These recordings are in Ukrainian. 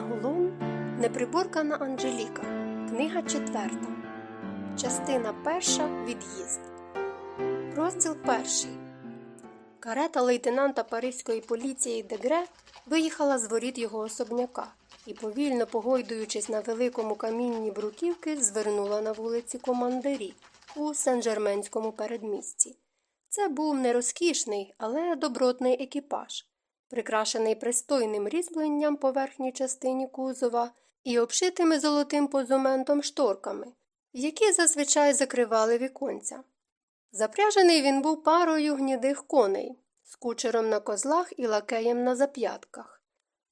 Анголон Неприборкана Анжеліка. Книга четверта. Частина перша. Від'їзд. Розділ перший. Карета лейтенанта Паризької поліції Дегре виїхала з воріт його особняка і, повільно погойдуючись на великому камінні бруківки, звернула на вулиці Командирі у Сен-Жерменському передмісті. Це був не розкішний, але добротний екіпаж прикрашений пристойним різьбленням по верхній частині кузова і обшитими золотим позументом шторками, які зазвичай закривали віконця. Запряжений він був парою гнідих коней, з кучером на козлах і лакеєм на зап'ятках.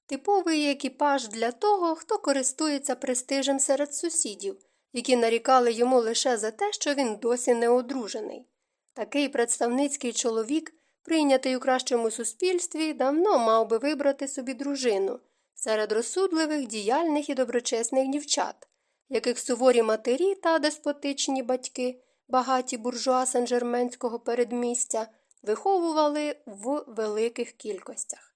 Типовий екіпаж для того, хто користується престижем серед сусідів, які нарікали йому лише за те, що він досі не одружений. Такий представницький чоловік прийнятий у кращому суспільстві, давно мав би вибрати собі дружину серед розсудливих, діяльних і доброчесних дівчат, яких суворі матері та деспотичні батьки, багаті буржуа Сен-Жерменського передмістя, виховували в великих кількостях.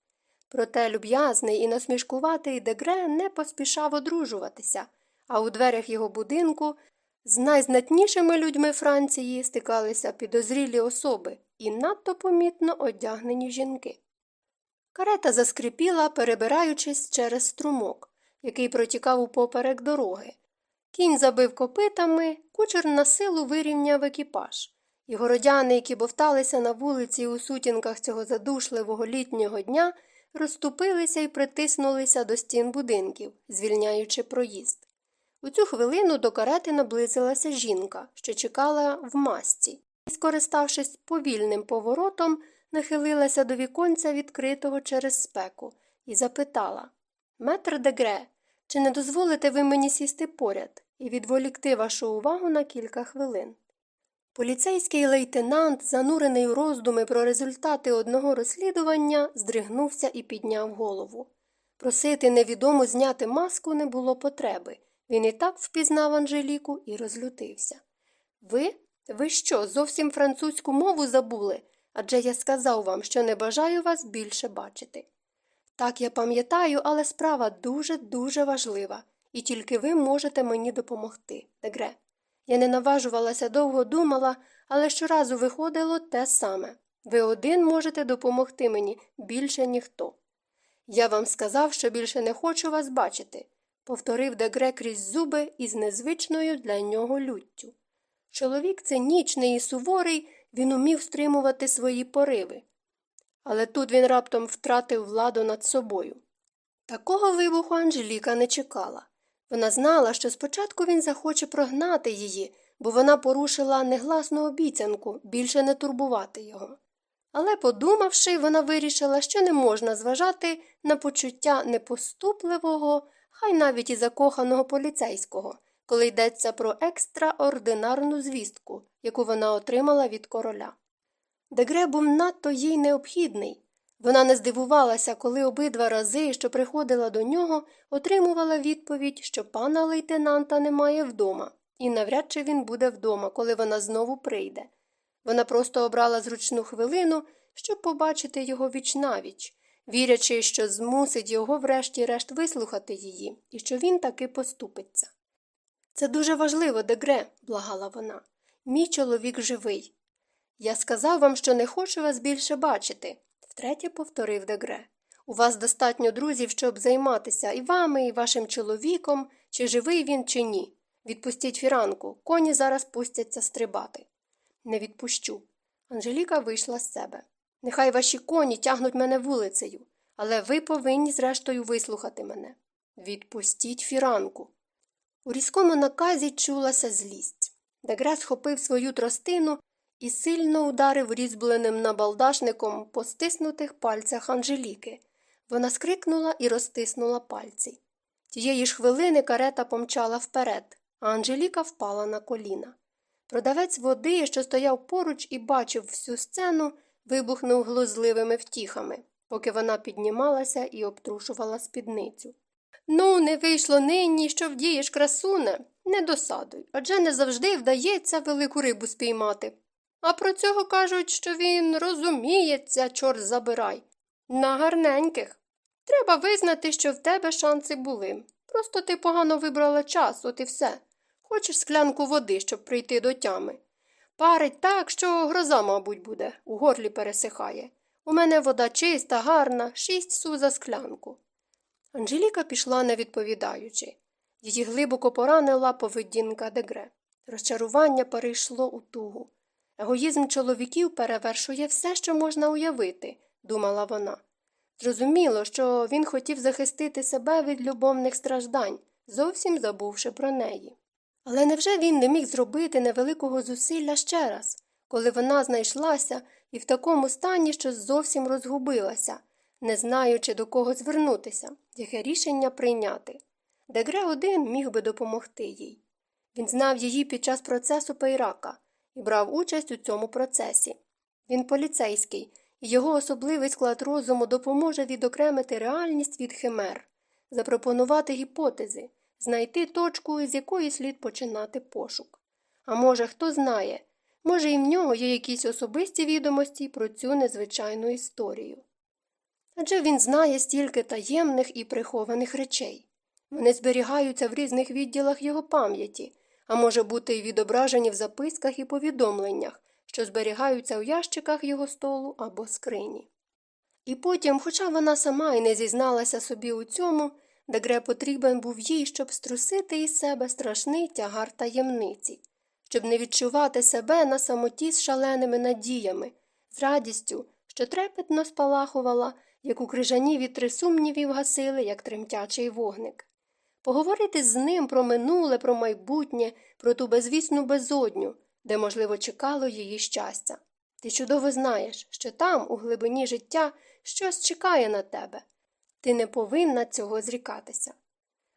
Проте люб'язний і насмішкуватий дегре не поспішав одружуватися, а у дверях його будинку з найзнатнішими людьми Франції стикалися підозрілі особи і надто помітно одягнені жінки. Карета заскрипіла, перебираючись через струмок, який протікав упоперек дороги. Кінь забив копитами, кучер на силу вирівняв екіпаж, і городяни, які бовталися на вулиці у сутінках цього задушливого літнього дня, розступилися і притиснулися до стін будинків, звільняючи проїзд. У цю хвилину до карети наблизилася жінка, що чекала в масці, скориставшись повільним поворотом, нахилилася до віконця, відкритого через спеку, і запитала Метр дегре, чи не дозволите ви мені сісти поряд і відволікти вашу увагу на кілька хвилин? Поліцейський лейтенант, занурений у роздуми про результати одного розслідування, здригнувся і підняв голову. Просити невідому зняти маску не було потреби. Він і так впізнав Анжеліку і розлютився. Ви? Ви що, зовсім французьку мову забули? Адже я сказав вам, що не бажаю вас більше бачити. Так, я пам'ятаю, але справа дуже, дуже важлива, і тільки ви можете мені допомогти, Дегре. Я не наважувалася довго думала, але щоразу виходило те саме. Ви один можете допомогти мені, більше ніхто. Я вам сказав, що більше не хочу вас бачити повторив дегре крізь зуби із незвичною для нього люттю. Чоловік цинічний і суворий, він умів стримувати свої пориви. Але тут він раптом втратив владу над собою. Такого вибуху Анжеліка не чекала. Вона знала, що спочатку він захоче прогнати її, бо вона порушила негласну обіцянку більше не турбувати його. Але, подумавши, вона вирішила, що не можна зважати на почуття непоступливого, хай навіть і закоханого поліцейського, коли йдеться про екстраординарну звістку, яку вона отримала від короля. Дегре був надто їй необхідний. Вона не здивувалася, коли обидва рази, що приходила до нього, отримувала відповідь, що пана лейтенанта немає вдома, і навряд чи він буде вдома, коли вона знову прийде. Вона просто обрала зручну хвилину, щоб побачити його вічнавіч, вірячи, що змусить його врешті-решт вислухати її і що він таки поступиться. Це дуже важливо, дегре, благала вона. Мій чоловік живий. Я сказав вам, що не хочу вас більше бачити, втретє повторив дегре. У вас достатньо друзів, щоб займатися і вами, і вашим чоловіком, чи живий він, чи ні. Відпустіть фіранку, коні зараз пустяться стрибати. Не відпущу. Анжеліка вийшла з себе. Нехай ваші коні тягнуть мене вулицею, але ви повинні, зрештою, вислухати мене. Відпустіть фіранку. У різкому наказі чулася злість. Дегре схопив свою тростину і сильно ударив різьбленим набалдашником по стиснутих пальцях Анжеліки. Вона скрикнула і розтиснула пальці. Тієї ж хвилини карета помчала вперед, а Анжеліка впала на коліна. Продавець води, що стояв поруч і бачив всю сцену, вибухнув глузливими втіхами, поки вона піднімалася і обтрушувала спідницю. Ну, не вийшло нині, що вдієш, красуне, не досадуй, адже не завжди вдається велику рибу спіймати. А про цього кажуть, що він розуміється, чорт забирай. На гарненьких. Треба визнати, що в тебе шанси були. Просто ти погано вибрала час, от і все. Хочеш склянку води, щоб прийти до тями. Парить так, що гроза, мабуть, буде, у горлі пересихає. У мене вода чиста, гарна, шість су за склянку. Анжеліка пішла, не відповідаючи. Її глибоко поранила поведінка дегре. Розчарування перейшло у тугу. Егоїзм чоловіків перевершує все, що можна уявити, думала вона. Зрозуміло, що він хотів захистити себе від любовних страждань, зовсім забувши про неї. Але невже він не міг зробити невеликого зусилля ще раз, коли вона знайшлася і в такому стані, що зовсім розгубилася, не знаючи до кого звернутися, яке рішення прийняти? Дегре один міг би допомогти їй. Він знав її під час процесу Пейрака і брав участь у цьому процесі. Він поліцейський, і його особливий склад розуму допоможе відокремити реальність від химер, запропонувати гіпотези, знайти точку, з якої слід починати пошук. А може, хто знає, може, і в нього є якісь особисті відомості про цю незвичайну історію. Адже він знає стільки таємних і прихованих речей. Вони зберігаються в різних відділах його пам'яті, а може бути й відображені в записках і повідомленнях, що зберігаються у ящиках його столу або скрині. І потім, хоча вона сама й не зізналася собі у цьому, Дегре потрібен був їй, щоб струсити із себе страшний тягар таємниці, щоб не відчувати себе на самоті з шаленими надіями, з радістю, що трепетно спалахувала, як у крижані вітри сумнівів гасили, як тремтячий вогник. Поговорити з ним про минуле, про майбутнє, про ту безвісну безодню, де, можливо, чекало її щастя. Ти чудово знаєш, що там, у глибині життя, щось чекає на тебе. Ти не повинна цього зрікатися.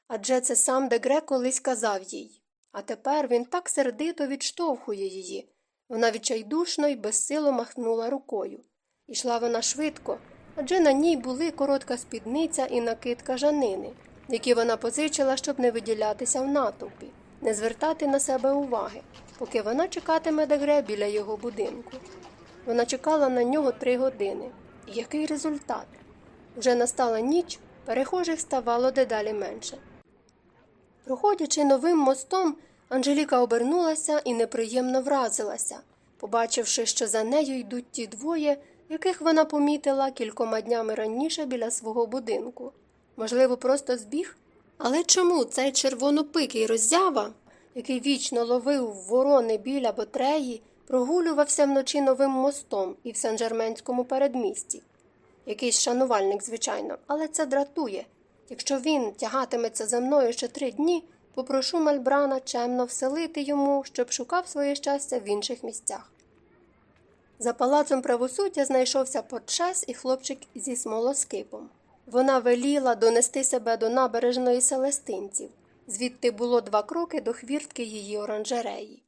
Адже це сам Дегре колись казав їй, а тепер він так сердито відштовхує її. Вона відчайдушно й безсило махнула рукою. Ішла вона швидко, адже на ній були коротка спідниця і накидка жанини, які вона позичила, щоб не виділятися в натовпі, не звертати на себе уваги, поки вона чекатиме Дегре біля його будинку. Вона чекала на нього три години. Який результат? Вже настала ніч, перехожих ставало дедалі менше. Проходячи новим мостом, Анжеліка обернулася і неприємно вразилася, побачивши, що за нею йдуть ті двоє, яких вона помітила кількома днями раніше біля свого будинку. Можливо, просто збіг? Але чому цей червонопикий роззява, який вічно ловив ворони біля Ботреї, прогулювався вночі новим мостом і в Сен-Жерменському передмісті? Якийсь шанувальник, звичайно, але це дратує. Якщо він тягатиметься за мною ще три дні, попрошу Мальбрана чемно вселити йому, щоб шукав своє щастя в інших місцях. За палацом правосуддя знайшовся подчас і хлопчик зі смолоскипом. Вона веліла донести себе до набережної селестинців, звідти було два кроки до хвіртки її оранжереї.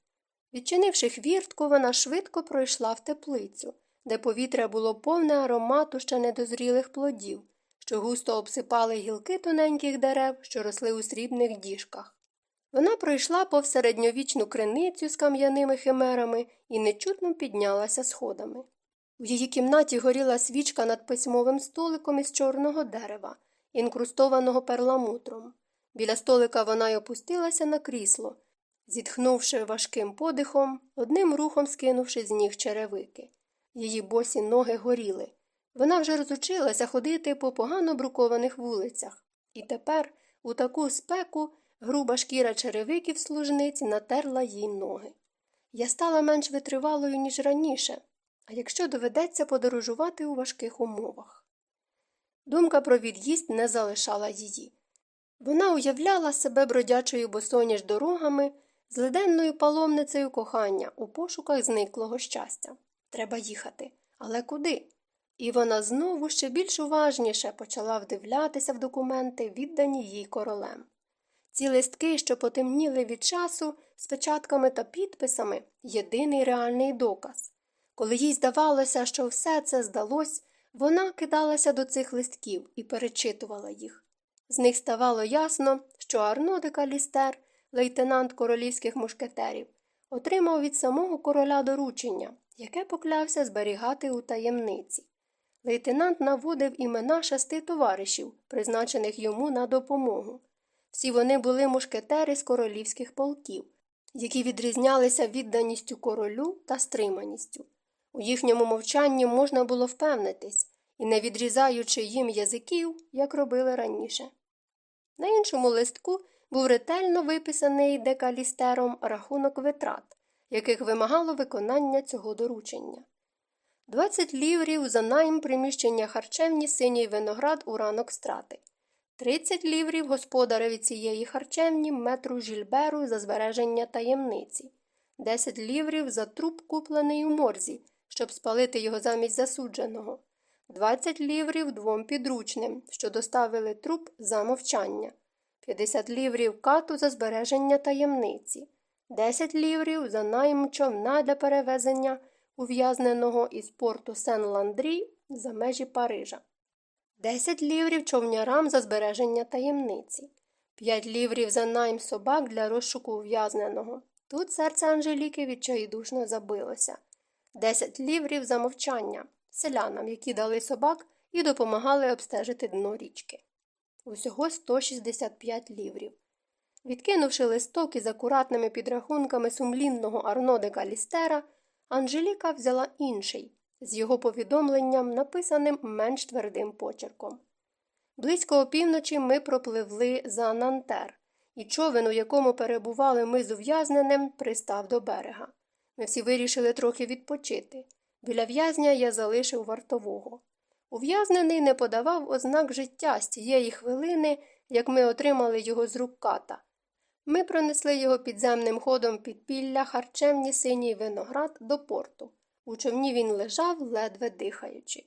Відчинивши хвіртку, вона швидко пройшла в теплицю, де повітря було повне аромату ще недозрілих плодів, що густо обсипали гілки тоненьких дерев, що росли у срібних діжках. Вона пройшла повсередньовічну криницю з кам'яними химерами і нечутно піднялася сходами. У її кімнаті горіла свічка над письмовим столиком із чорного дерева, інкрустованого перламутром. Біля столика вона й опустилася на крісло, зітхнувши важким подихом, одним рухом скинувши з ніг черевики. Її босі ноги горіли. Вона вже розучилася ходити по погано брукованих вулицях, і тепер, у таку спеку, груба шкіра черевиків служниць натерла їй ноги. Я стала менш витривалою, ніж раніше, а якщо доведеться подорожувати у важких умовах. Думка про від'їзд не залишала її. Вона уявляла себе бродячою босоніж дорогами, з леденною паломницею кохання у пошуках зниклого щастя. Треба їхати. Але куди? І вона знову ще більш уважніше почала вдивлятися в документи, віддані їй королем. Ці листки, що потемніли від часу, з печатками та підписами, єдиний реальний доказ. Коли їй здавалося, що все це здалось, вона кидалася до цих листків і перечитувала їх. З них ставало ясно, що Арно де Калістер, лейтенант королівських мушкетерів, отримав від самого короля доручення, яке поклявся зберігати у таємниці. Лейтенант наводив імена шести товаришів, призначених йому на допомогу. Всі вони були мушкетери з королівських полків, які відрізнялися відданістю королю та стриманістю. У їхньому мовчанні можна було впевнитись і не відрізаючи їм язиків, як робили раніше. На іншому листку був ретельно виписаний декалістером рахунок витрат, яких вимагало виконання цього доручення. 20 ліврів за найм приміщення харчевні синій виноград у ранок страти, 30 ліврів господареві цієї харчевні метру Жільберу за збереження таємниці, 10 ліврів за труп, куплений у морзі, щоб спалити його замість засудженого, 20 ліврів двом підручним, що доставили труп за мовчання, 50 ліврів кату за збереження таємниці, 10 ліврів за найм човна для перевезення ув'язненого із порту Сен-Ландрі за межі Парижа, 10 ліврів човнярам за збереження таємниці, 5 ліврів за найм собак для розшуку ув'язненого. Тут серце Анжеліки відчайдушно забилося, 10 ліврів за мовчання селянам, які дали собак і допомагали обстежити дно річки. Усього 165 ліврів. Відкинувши листок із акуратними підрахунками сумлінного Арно де Калістера, Анжеліка взяла інший, з його повідомленням, написаним менш твердим почерком. Близько опівночі ми пропливли за Нантер, і човен, у якому перебували ми з ув'язненим, пристав до берега. Ми всі вирішили трохи відпочити. Біля в'язня я залишив вартового. Ув'язнений не подавав ознак життя з тієї хвилини, як ми отримали його з рук ката. Ми пронесли його підземним ходом під пілля харчевні синій виноград до порту. У човні він лежав, ледве дихаючи.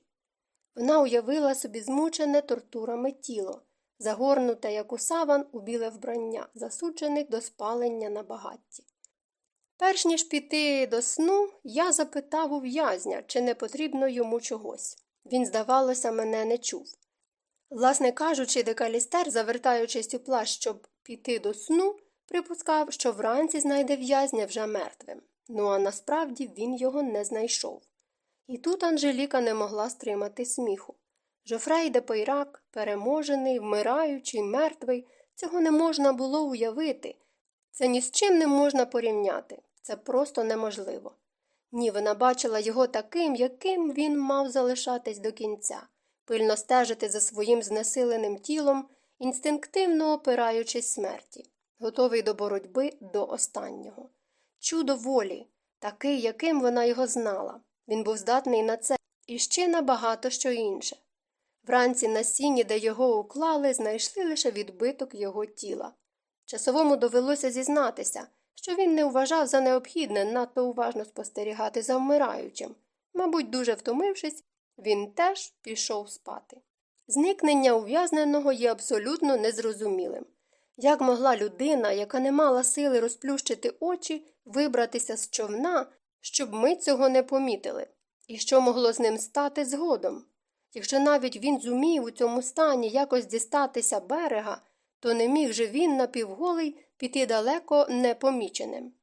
Вона уявила собі змучене тортурами тіло, загорнуте, як у саван, у біле вбрання, засуджених до спалення на багатті. Перш ніж піти до сну, я запитав у в'язня, чи не потрібно йому чогось. Він, здавалося, мене не чув. Власне кажучи, декалістер, завертаючись у плащ, щоб піти до сну, припускав, що вранці знайде в'язня вже мертвим. Ну а насправді він його не знайшов. І тут Анжеліка не могла стримати сміху. Жофрей де Пейрак, переможений, вмираючий, мертвий, цього не можна було уявити. Це ні з чим не можна порівняти. Це просто неможливо. Ні, вона бачила його таким, яким він мав залишатись до кінця, пильно стежити за своїм знесиленим тілом, інстинктивно опираючись смерті, готовий до боротьби до останнього. Чудо волі, такий, яким вона його знала. Він був здатний на це і ще на багато що інше. Вранці на сіні, де його уклали, знайшли лише відбиток його тіла. Часовому довелося зізнатися що він не вважав за необхідне надто уважно спостерігати за вмираючим. Мабуть, дуже втомившись, він теж пішов спати. Зникнення ув'язненого є абсолютно незрозумілим. Як могла людина, яка не мала сили розплющити очі, вибратися з човна, щоб ми цього не помітили, і що могло з ним стати згодом? Якщо навіть він зумів у цьому стані якось дістатися берега, то не міг же він напівголий піти далеко непоміченим.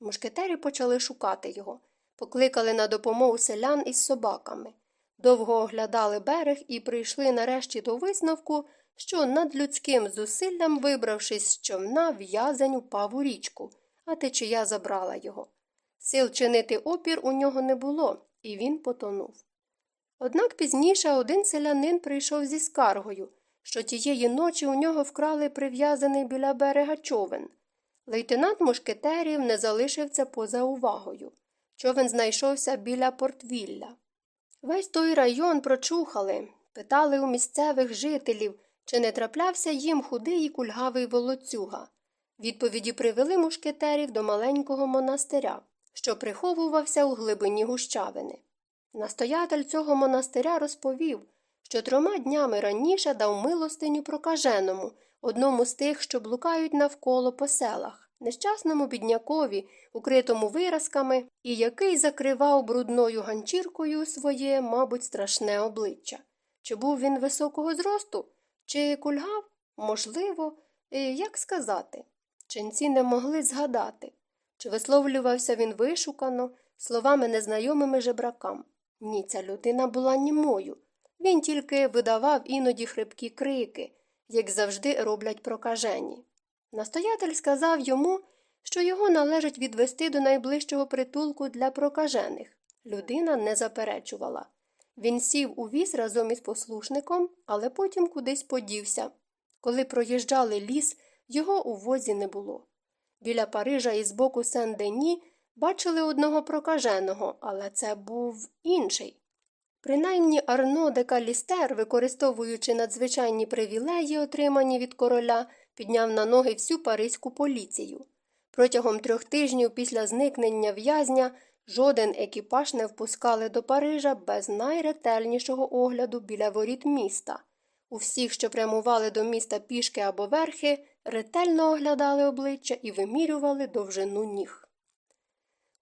Мушкетері почали шукати його, покликали на допомогу селян із собаками, довго оглядали берег і прийшли нарешті до висновку, що над людським зусиллям, вибравшись з човна, в'язень упав у річку, а течія забрала його. Сил чинити опір у нього не було, і він потонув. Однак пізніше один селянин прийшов зі скаргою, що тієї ночі у нього вкрали прив'язаний біля берега човен. Лейтенант мушкетерів не залишив це поза увагою. Човен знайшовся біля портвілля. Весь той район прочухали, питали у місцевих жителів, чи не траплявся їм худий і кульгавий волоцюга. Відповіді привели мушкетерів до маленького монастиря, що приховувався у глибині гущавини. Настоятель цього монастиря розповів, що трьома днями раніше дав милостиню прокаженому, одному з тих, що блукають навколо по селах, нещасному біднякові, укритому виразками, і який закривав брудною ганчіркою своє, мабуть, страшне обличчя. Чи був він високого зросту, чи кульгав? Можливо, як сказати. Ченці не могли згадати, чи висловлювався він вишукано, словами незнайомими жебракам. Ні, ця людина була німою. Він тільки видавав іноді хрипкі крики, як завжди роблять прокажені. Настоятель сказав йому, що його належить відвести до найближчого притулку для прокажених. Людина не заперечувала. Він сів у віз разом із послушником, але потім кудись подівся. Коли проїжджали ліс, його у возі не було. Біля Парижа і з боку Сен-Дені бачили одного прокаженого, але це був інший. Принаймні Арно де Калістер, використовуючи надзвичайні привілеї, отримані від короля, підняв на ноги всю паризьку поліцію. Протягом трьох тижнів після зникнення в'язня жоден екіпаж не впускали до Парижа без найретельнішого огляду біля воріт міста. У всіх, що прямували до міста пішки або верхи, ретельно оглядали обличчя і вимірювали довжину ніг.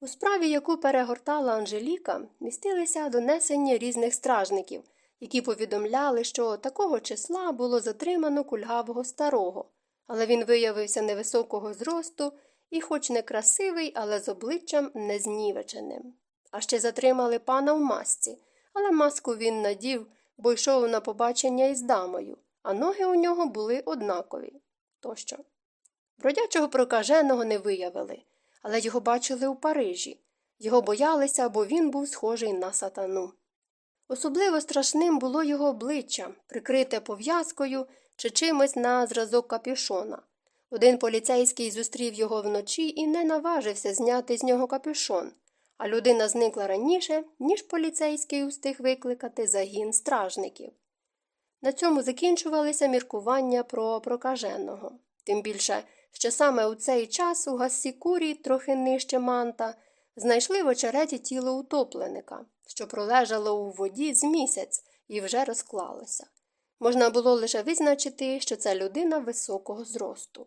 У справі, яку перегортала Анжеліка, містилися донесення різних стражників, які повідомляли, що такого числа було затримано кульгавого старого, але він виявився невисокого зросту і, хоч не красивий, але з обличчям незнівеченим. А ще затримали пана в масці, але маску він надів, бо йшов на побачення із дамою, а ноги у нього були однакові. Тощо. Бродячого прокаженого не виявили але його бачили у Парижі. Його боялися, бо він був схожий на сатану. Особливо страшним було його обличчя, прикрите пов'язкою чи чимось на зразок капюшона. Один поліцейський зустрів його вночі і не наважився зняти з нього капюшон, а людина зникла раніше, ніж поліцейський устиг викликати загін стражників. На цьому закінчувалися міркування про прокаженого. Тим більше що саме у цей час у Гассікурі, трохи нижче манта, знайшли в очереті тіло утопленика, що пролежало у воді з місяць і вже розклалося. Можна було лише визначити, що це людина високого зросту.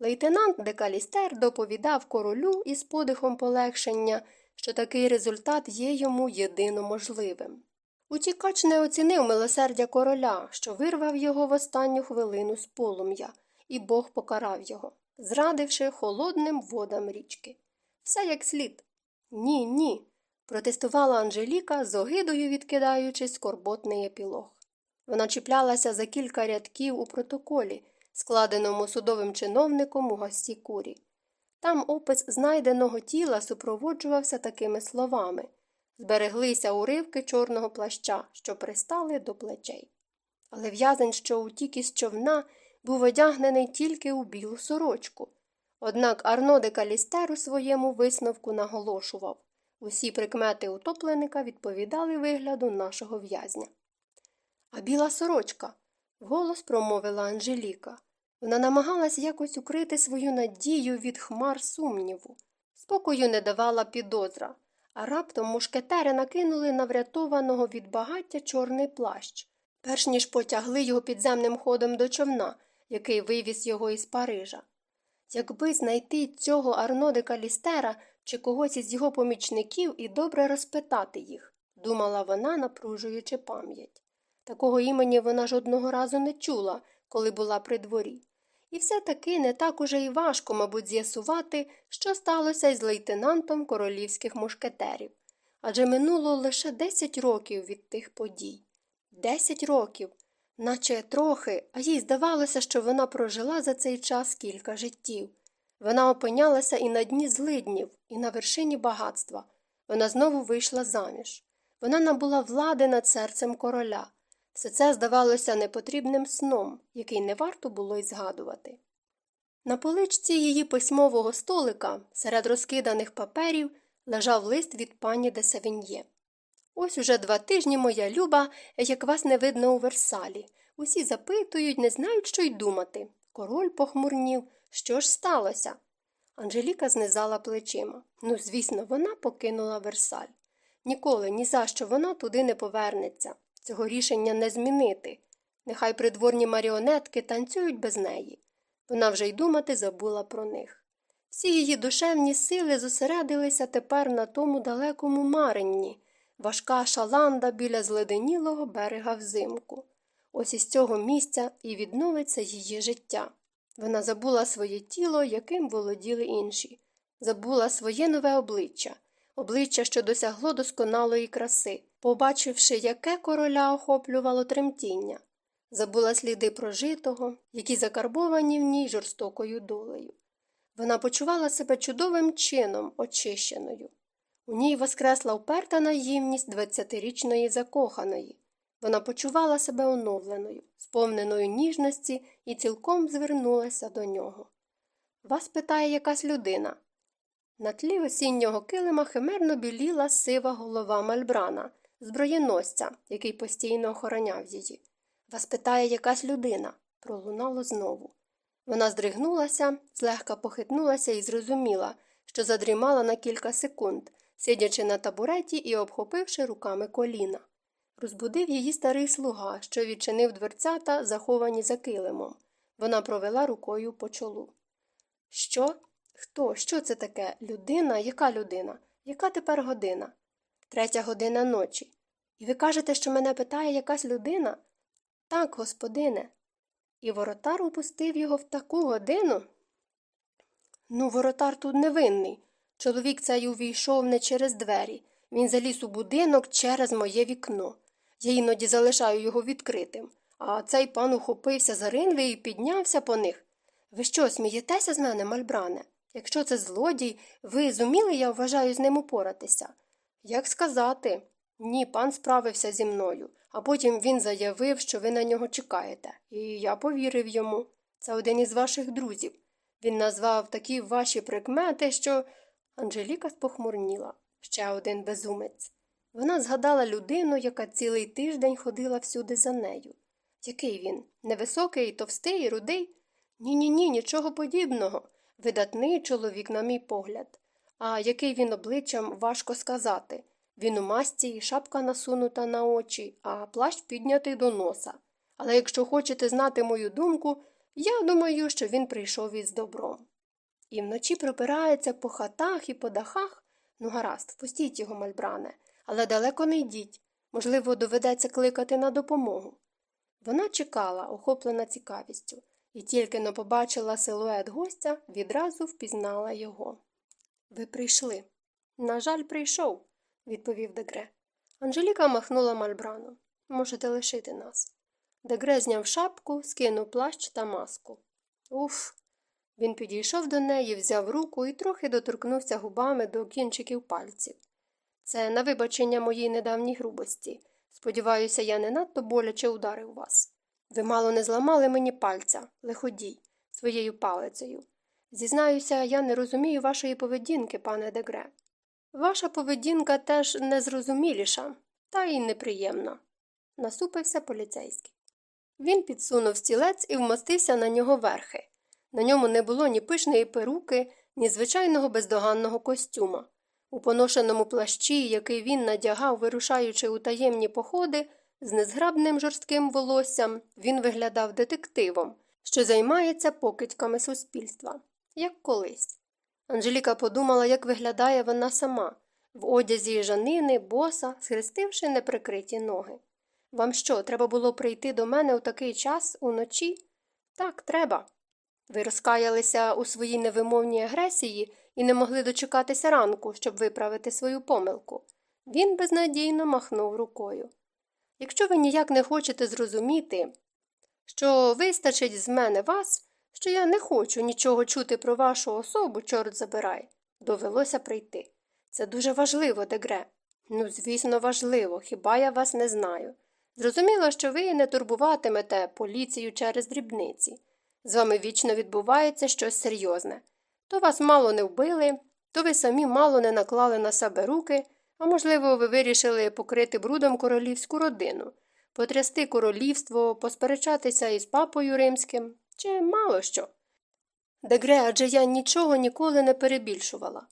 Лейтенант Декалістер доповідав королю із подихом полегшення, що такий результат є йому єдино можливим. Утікач не оцінив милосердя короля, що вирвав його в останню хвилину з полум'я і Бог покарав його, зрадивши холодним водам річки. Все як слід. Ні, ні. протестувала Анжеліка, з огидою відкидаючи скорботний епілог. Вона чіплялася за кілька рядків у протоколі, складеному судовим чиновником у гості курі. Там опис знайденого тіла супроводжувався такими словами збереглися уривки чорного плаща, що пристали до плечей. Але в'язень, що утік із човна, був одягнений тільки у білу сорочку. Однак Арно де Калістер у своєму висновку наголошував усі прикмети утопленика відповідали вигляду нашого в'язня. А біла сорочка, вголос промовила Анжеліка. Вона намагалась якось укрити свою надію від хмар сумніву. Спокою не давала підозра, а раптом мушкетери накинули на врятованого від багаття чорний плащ, перш ніж потягли його підземним ходом до човна, який вивіз його із Парижа. Якби знайти цього Арно де Калістера чи когось із його помічників і добре розпитати їх, думала вона, напружуючи пам'ять. Такого імені вона жодного разу не чула, коли була при дворі. І все таки не так уже й важко, мабуть, з'ясувати, що сталося із лейтенантом королівських мушкетерів. Адже минуло лише десять років від тих подій. Десять років наче трохи, а їй здавалося, що вона прожила за цей час кілька життів. Вона опинялася і на дні злиднів, і на вершині багатства. Вона знову вийшла заміж. Вона набула влади над серцем короля. Все це здавалося непотрібним сном, який не варто було й згадувати. На поличці її письмового столика серед розкиданих паперів лежав лист від пані де Савіньє. Ось уже два тижні, моя люба, як вас не видно у Версалі. Усі запитують, не знають, що й думати. Король похмурнів. Що ж сталося? Анжеліка знизала плечима. Ну, звісно, вона покинула Версаль. Ніколи, ні за що вона туди не повернеться. Цього рішення не змінити. Нехай придворні маріонетки танцюють без неї. Вона вже й думати забула про них. Всі її душевні сили зосередилися тепер на тому далекому маренні важка шаланда біля зледенілого берега взимку. Ось із цього місця і відновиться її життя. Вона забула своє тіло, яким володіли інші, забула своє нове обличчя, обличчя, що досягло досконалої краси, побачивши, яке короля охоплювало тремтіння, забула сліди прожитого, які закарбовані в ній жорстокою долею. Вона почувала себе чудовим чином, очищеною. У ній воскресла вперта наївність двадцятирічної закоханої. Вона почувала себе оновленою, сповненою ніжності і цілком звернулася до нього. Вас питає якась людина. На тлі осіннього килима химерно біліла сива голова мальбрана, зброєносця, який постійно охороняв її. Вас питає якась людина, пролунало знову. Вона здригнулася, злегка похитнулася і зрозуміла, що задрімала на кілька секунд, сидячи на табуреті і обхопивши руками коліна. Розбудив її старий слуга, що відчинив дверцята, заховані за килимом. Вона провела рукою по чолу. Що? Хто? Що це таке? Людина? Яка людина? Яка тепер година? Третя година ночі. І ви кажете, що мене питає якась людина? Так, господине. І воротар упустив його в таку годину? Ну, воротар тут невинний. Чоловік цей увійшов не через двері. Він заліз у будинок через моє вікно. Я іноді залишаю його відкритим. А цей пан ухопився за ринви і піднявся по них. Ви що, смієтеся з мене, мальбране? Якщо це злодій, ви зуміли, я вважаю, з ним упоратися? Як сказати? Ні, пан справився зі мною, а потім він заявив, що ви на нього чекаєте, і я повірив йому. Це один із ваших друзів. Він назвав такі ваші прикмети, що. Анжеліка спохмурніла ще один безумець. Вона згадала людину, яка цілий тиждень ходила всюди за нею. Який він? Невисокий, товстий, рудий? Ні, ні, ні, нічого подібного. Видатний чоловік, на мій погляд. А який він обличчям важко сказати. Він у масті, шапка насунута на очі, а плащ піднятий до носа. Але якщо хочете знати мою думку, я думаю, що він прийшов із добром. І вночі пропирається по хатах і по дахах. Ну, гаразд, впустіть його, мальбране, але далеко не йдіть. Можливо, доведеться кликати на допомогу. Вона чекала, охоплена цікавістю, і тільки но побачила силует гостя, відразу впізнала його. Ви прийшли. На жаль, прийшов, відповів Дегре. Анжеліка махнула мальбрану. Можете лишити нас. Дегре зняв шапку, скинув плащ та маску. Уф. Він підійшов до неї, взяв руку і трохи доторкнувся губами до кінчиків пальців. Це на вибачення моїй недавній грубості. Сподіваюся, я не надто боляче ударив вас. Ви мало не зламали мені пальця, лиходій, своєю палицею. Зізнаюся, я не розумію вашої поведінки, пане Дегре. Ваша поведінка теж незрозуміліша, та й неприємна, насупився поліцейський. Він підсунув стілець і вмостився на нього верхи. На ньому не було ні пишної перуки, ні звичайного бездоганного костюма. У поношеному плащі, який він надягав, вирушаючи у таємні походи, з незграбним жорстким волоссям, він виглядав детективом, що займається покидьками суспільства, як колись. Анжеліка подумала, як виглядає вона сама, в одязі жанини, боса, схрестивши неприкриті ноги. Вам що, треба було прийти до мене у такий час уночі? Так, треба. Ви розкаялися у своїй невимовній агресії і не могли дочекатися ранку, щоб виправити свою помилку. Він безнадійно махнув рукою. Якщо ви ніяк не хочете зрозуміти, що вистачить з мене вас, що я не хочу нічого чути про вашу особу, чорт забирай, довелося прийти. Це дуже важливо, Дегре. Ну, звісно, важливо, хіба я вас не знаю. Зрозуміло, що ви не турбуватимете поліцію через дрібниці. З вами вічно відбувається щось серйозне. То вас мало не вбили, то ви самі мало не наклали на себе руки, а можливо, ви вирішили покрити брудом королівську родину, потрясти королівство, посперечатися із папою римським, чи мало що. Дегре, адже я нічого ніколи не перебільшувала.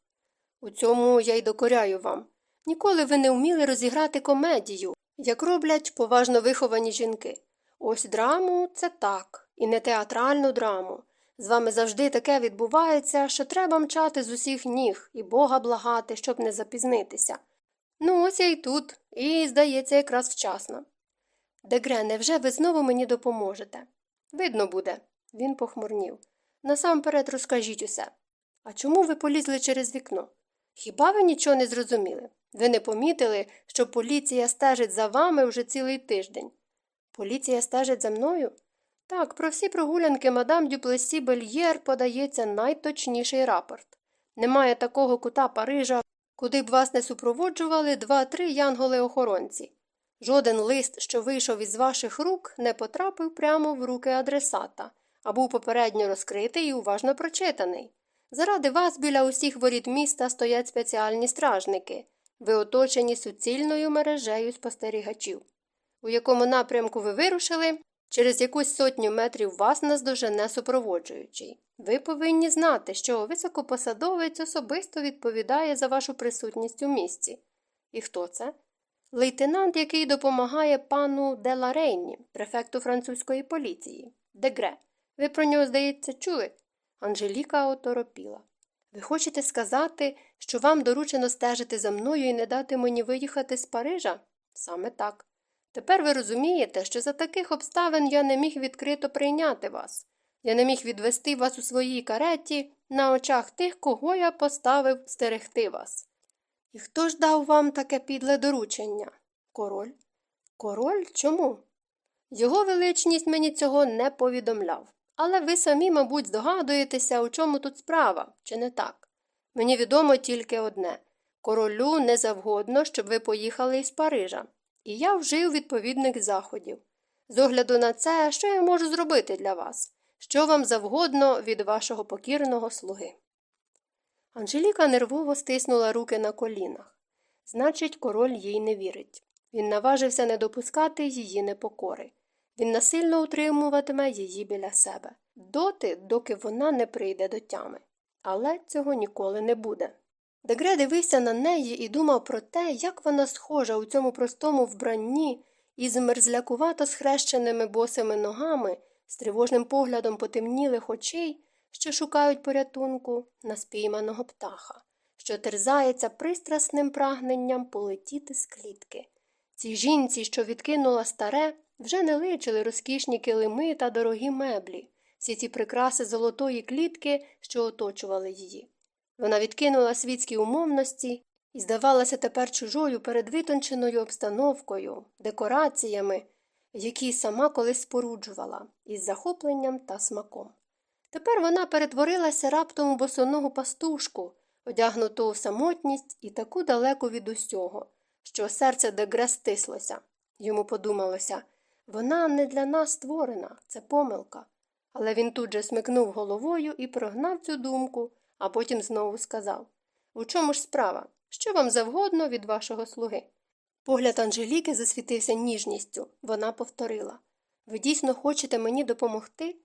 У цьому я й докоряю вам. Ніколи ви не вміли розіграти комедію, як роблять поважно виховані жінки. Ось драму це так, і не театральну драму. З вами завжди таке відбувається, що треба мчати з усіх ніг і Бога благати, щоб не запізнитися. Ну, ось я й тут, і, здається, якраз вчасно. Дегре, невже ви знову мені допоможете? Видно буде, він похмурнів. Насамперед розкажіть усе. А чому ви полізли через вікно? Хіба ви нічого не зрозуміли? Ви не помітили, що поліція стежить за вами вже цілий тиждень? Поліція стежить за мною? Так, про всі прогулянки мадам Дюплесі Бельєр подається найточніший рапорт. Немає такого кута Парижа, куди б вас не супроводжували два-три янголи-охоронці. Жоден лист, що вийшов із ваших рук, не потрапив прямо в руки адресата, а був попередньо розкритий і уважно прочитаний. Заради вас біля усіх воріт міста стоять спеціальні стражники. Ви оточені суцільною мережею спостерігачів. У якому напрямку ви вирушили, через якусь сотню метрів вас наздожене супроводжуючий. Ви повинні знати, що високопосадовець особисто відповідає за вашу присутність у місті. І хто це? Лейтенант, який допомагає пану Деларейні, префекту французької поліції. Дегре. Ви про нього, здається, чули? Анжеліка оторопіла. Ви хочете сказати, що вам доручено стежити за мною і не дати мені виїхати з Парижа? Саме так. Тепер ви розумієте, що за таких обставин я не міг відкрито прийняти вас. Я не міг відвести вас у своїй кареті на очах тих, кого я поставив стерегти вас. І хто ж дав вам таке підле доручення? Король? Король чому? Його величність мені цього не повідомляв. Але ви самі, мабуть, здогадуєтеся, у чому тут справа, чи не так? Мені відомо тільки одне королю не завгодно, щоб ви поїхали із Парижа, і я вжив відповідних заходів. З огляду на це, що я можу зробити для вас, що вам завгодно від вашого покірного слуги. Анжеліка нервово стиснула руки на колінах. Значить, король їй не вірить. Він наважився не допускати її непокори. Він насильно утримуватиме її біля себе, доти, доки вона не прийде до тями. Але цього ніколи не буде. Дегре дивився на неї і думав про те, як вона схожа у цьому простому вбранні із мерзлякувато схрещеними босими ногами, з тривожним поглядом потемнілих очей, що шукають порятунку на спійманого птаха, що терзається пристрасним прагненням полетіти з клітки. Цій жінці, що відкинула старе, вже не личили розкішні килими та дорогі меблі, всі ці прикраси золотої клітки, що оточували її. Вона відкинула світські умовності і здавалася тепер чужою перед витонченою обстановкою, декораціями, які сама колись споруджувала, із захопленням та смаком. Тепер вона перетворилася раптом у босоного пастушку, одягнуту в самотність і таку далеку від усього, що серце дегре стислося. Йому подумалося вона не для нас створена, це помилка. Але він тут же смикнув головою і прогнав цю думку, а потім знову сказав У чому ж справа? Що вам завгодно від вашого слуги? Погляд Анжеліки засвітився ніжністю. Вона повторила Ви дійсно хочете мені допомогти?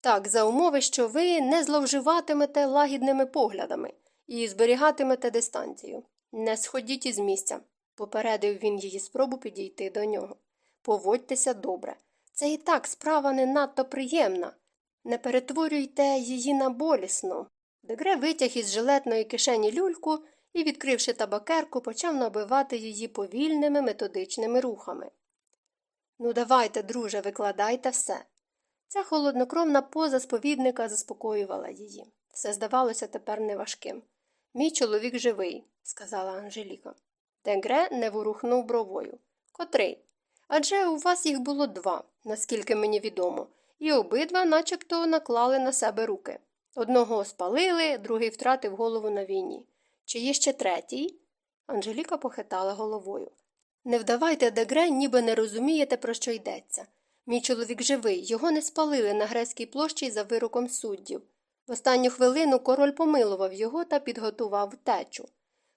Так, за умови, що ви не зловживатимете лагідними поглядами і зберігатимете дистанцію. Не сходіть із місця, попередив він її спробу підійти до нього. Поводьтеся добре. Це і так справа не надто приємна. Не перетворюйте її на болісну. Дегре витяг із жилетної кишені люльку і, відкривши табакерку, почав набивати її повільними методичними рухами. Ну, давайте, друже, викладайте все. Ця холоднокровна поза сповідника заспокоювала її. Все здавалося тепер неважким. Мій чоловік живий, сказала Анжеліка. Дегре не ворухнув бровою. Котрий? Адже у вас їх було два, наскільки мені відомо, і обидва начебто наклали на себе руки. Одного спалили, другий втратив голову на війні. Чи є ще третій? Анжеліка похитала головою. Не вдавайте, дегре, ніби не розумієте, про що йдеться. Мій чоловік живий, його не спалили на Грецькій площі за вироком суддів. В останню хвилину король помилував його та підготував втечу.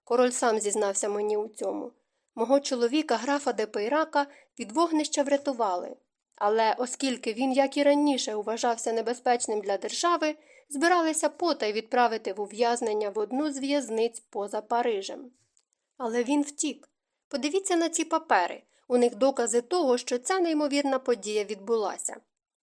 Король сам зізнався мені у цьому. Мого чоловіка, графа Депейрака, від вогнища врятували. Але оскільки він, як і раніше, вважався небезпечним для держави, збиралися потай відправити в ув'язнення в одну з в'язниць поза Парижем. Але він втік. Подивіться на ці папери. У них докази того, що ця неймовірна подія відбулася.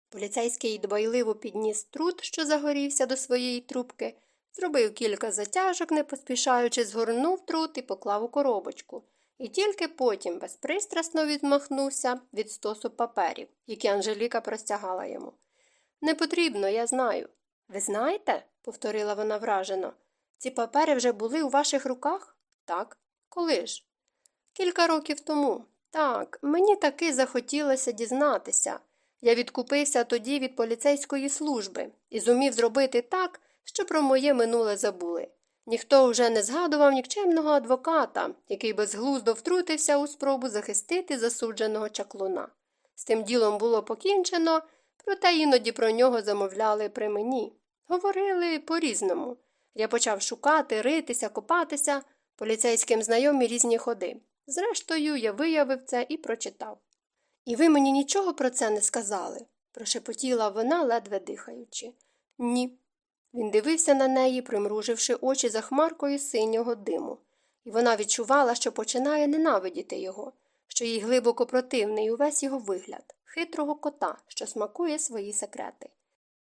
Поліцейський дбайливо підніс труд, що загорівся до своєї трубки, зробив кілька затяжок, не поспішаючи, згорнув труд і поклав у коробочку, і тільки потім безпристрасно відмахнувся від стосу паперів, які Анжеліка простягала йому. Не потрібно, я знаю. Ви знаєте? повторила вона вражено. Ці папери вже були у ваших руках? Так. Коли ж? Кілька років тому. Так, мені таки захотілося дізнатися. Я відкупився тоді від поліцейської служби і зумів зробити так, що про моє минуле забули. Ніхто вже не згадував нікчемного адвоката, який безглуздо втрутився у спробу захистити засудженого чаклуна. З тим ділом було покінчено, проте іноді про нього замовляли при мені. Говорили по-різному. Я почав шукати, ритися, копатися, поліцейським знайомі різні ходи. Зрештою, я виявив це і прочитав. І ви мені нічого про це не сказали, прошепотіла вона, ледве дихаючи. Ні. Він дивився на неї, примруживши очі за хмаркою синього диму, і вона відчувала, що починає ненавидіти його, що їй глибоко противний увесь його вигляд, хитрого кота, що смакує свої секрети.